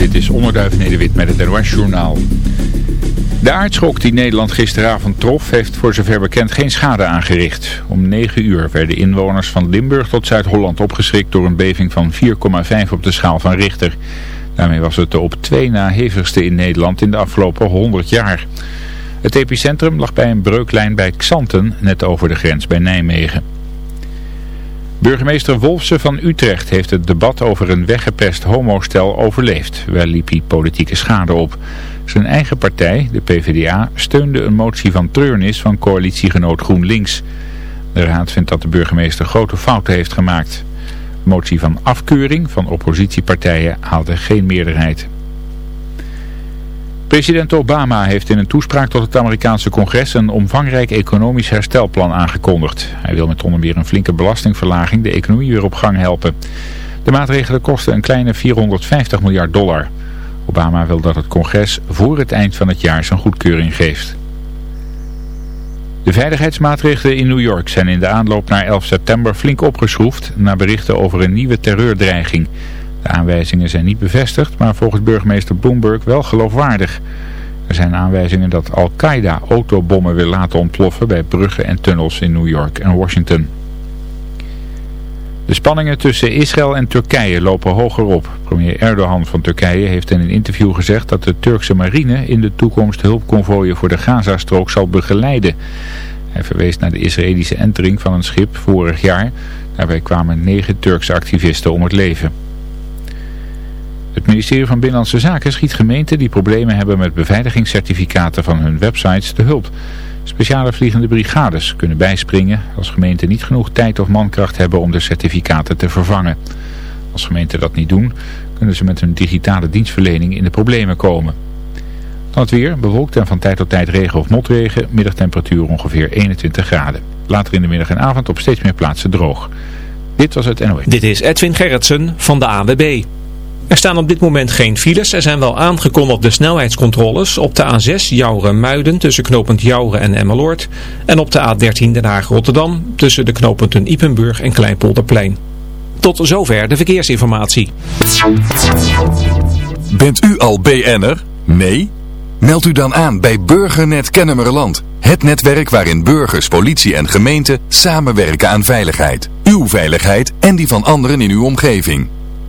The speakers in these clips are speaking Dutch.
Dit is Onderduif Nederwit met het NOS Journaal. De aardschok die Nederland gisteravond trof heeft voor zover bekend geen schade aangericht. Om 9 uur werden inwoners van Limburg tot Zuid-Holland opgeschrikt door een beving van 4,5 op de schaal van Richter. Daarmee was het de op twee na hevigste in Nederland in de afgelopen 100 jaar. Het epicentrum lag bij een breuklijn bij Xanten, net over de grens bij Nijmegen. Burgemeester Wolfsen van Utrecht heeft het debat over een weggepest homostel overleefd. Wel liep hij politieke schade op. Zijn eigen partij, de PvdA, steunde een motie van treurnis van coalitiegenoot GroenLinks. De raad vindt dat de burgemeester grote fouten heeft gemaakt. De motie van afkeuring van oppositiepartijen haalde geen meerderheid. President Obama heeft in een toespraak tot het Amerikaanse congres een omvangrijk economisch herstelplan aangekondigd. Hij wil met onder meer een flinke belastingverlaging de economie weer op gang helpen. De maatregelen kosten een kleine 450 miljard dollar. Obama wil dat het congres voor het eind van het jaar zijn goedkeuring geeft. De veiligheidsmaatregelen in New York zijn in de aanloop naar 11 september flink opgeschroefd na berichten over een nieuwe terreurdreiging. De aanwijzingen zijn niet bevestigd, maar volgens burgemeester Bloomberg wel geloofwaardig. Er zijn aanwijzingen dat Al-Qaeda autobommen wil laten ontploffen bij bruggen en tunnels in New York en Washington. De spanningen tussen Israël en Turkije lopen hoger op. Premier Erdogan van Turkije heeft in een interview gezegd dat de Turkse marine in de toekomst hulpconvooien voor de Gazastrook zal begeleiden. Hij verwees naar de Israëlische entering van een schip vorig jaar. Daarbij kwamen negen Turkse activisten om het leven. Het ministerie van Binnenlandse Zaken schiet gemeenten die problemen hebben met beveiligingscertificaten van hun websites te hulp. Speciale vliegende brigades kunnen bijspringen als gemeenten niet genoeg tijd of mankracht hebben om de certificaten te vervangen. Als gemeenten dat niet doen, kunnen ze met hun digitale dienstverlening in de problemen komen. Dan het weer, bewolkt en van tijd tot tijd regen of motregen, middagtemperatuur ongeveer 21 graden. Later in de middag en avond op steeds meer plaatsen droog. Dit was het NOS. Dit is Edwin Gerritsen van de AWB. Er staan op dit moment geen files. Er zijn wel aangekondigde snelheidscontroles op de A6 Jouren-Muiden tussen knooppunt Jouren en Emmeloord. En op de A13 Den Haag-Rotterdam tussen de knooppunten Ipenburg en Kleinpolderplein. Tot zover de verkeersinformatie. Bent u al BN'er? Nee? Meld u dan aan bij Burgernet Kennemerland. Het netwerk waarin burgers, politie en gemeente samenwerken aan veiligheid. Uw veiligheid en die van anderen in uw omgeving.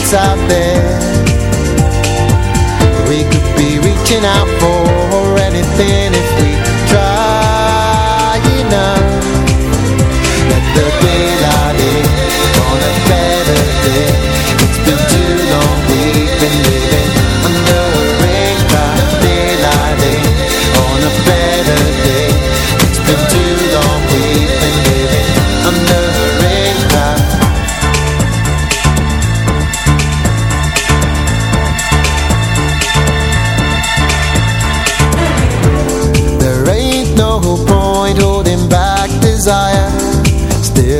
that's out there. We could be reaching out for anything if we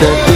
the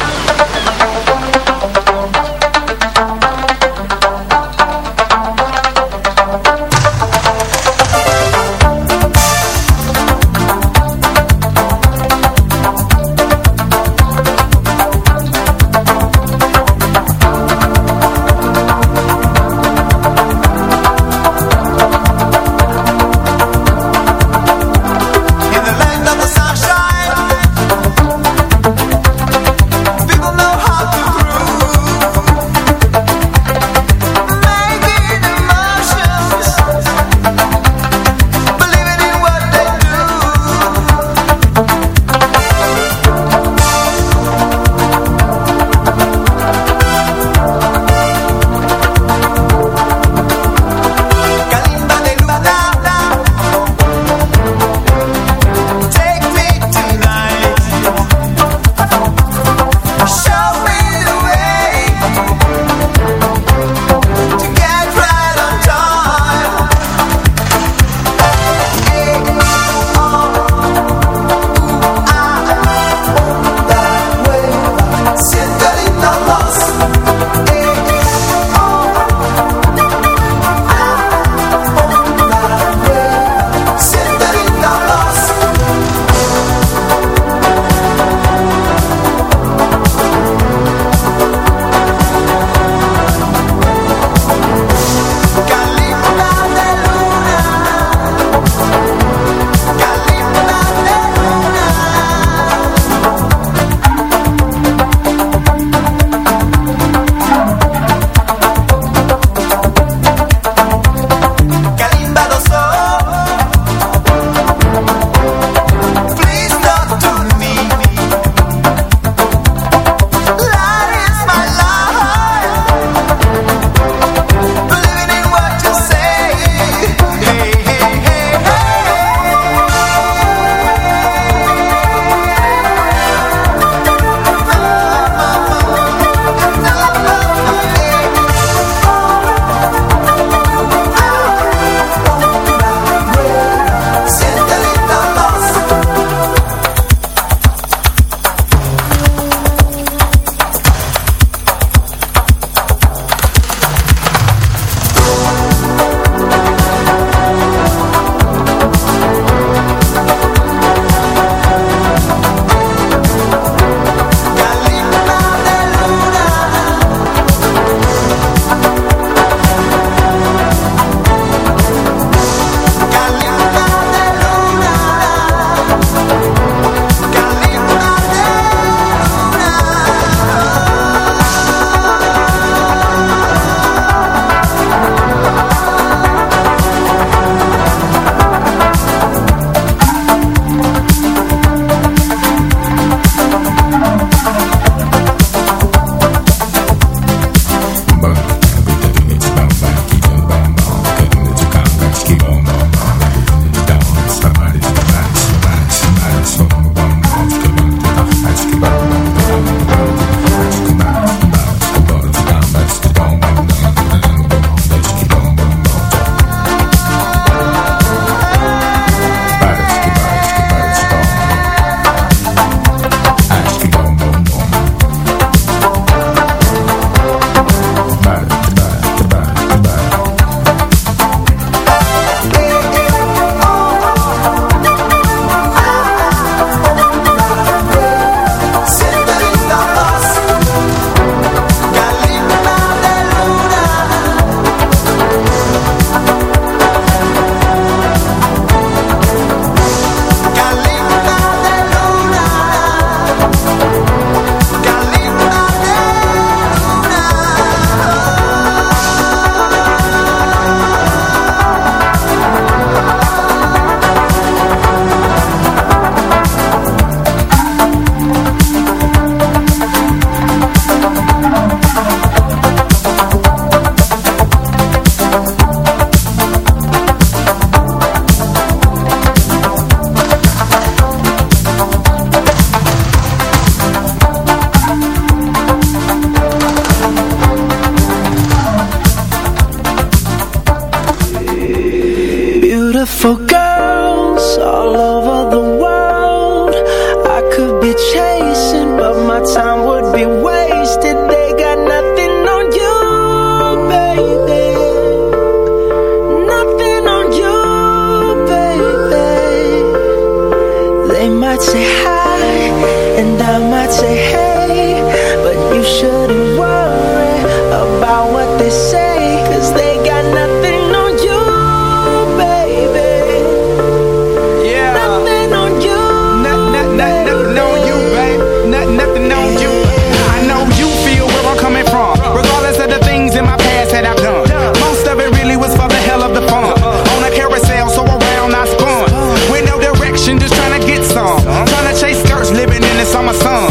I'm a son.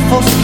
Voor.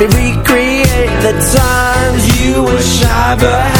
They recreate the times you were shy but